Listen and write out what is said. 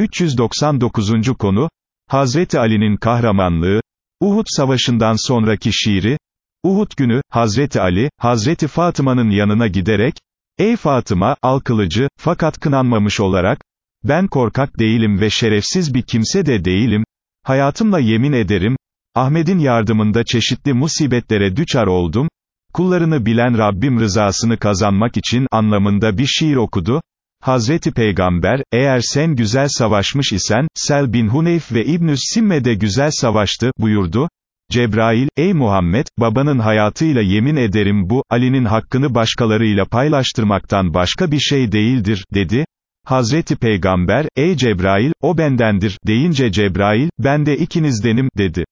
399. konu, Hazreti Ali'nin kahramanlığı, Uhud savaşından sonraki şiiri, Uhud günü, Hazreti Ali, Hazreti Fatıma'nın yanına giderek, Ey Fatıma, al kılıcı, fakat kınanmamış olarak, ben korkak değilim ve şerefsiz bir kimse de değilim, hayatımla yemin ederim, Ahmet'in yardımında çeşitli musibetlere düçar oldum, kullarını bilen Rabbim rızasını kazanmak için anlamında bir şiir okudu, Hazreti Peygamber, eğer sen güzel savaşmış isen, Sel bin Huneyf ve İbnüs Simme de güzel savaştı, buyurdu. Cebrail, ey Muhammed, babanın hayatıyla yemin ederim bu, Ali'nin hakkını başkalarıyla paylaştırmaktan başka bir şey değildir, dedi. Hazreti Peygamber, ey Cebrail, o bendendir, deyince Cebrail, ben de ikinizdenim, dedi.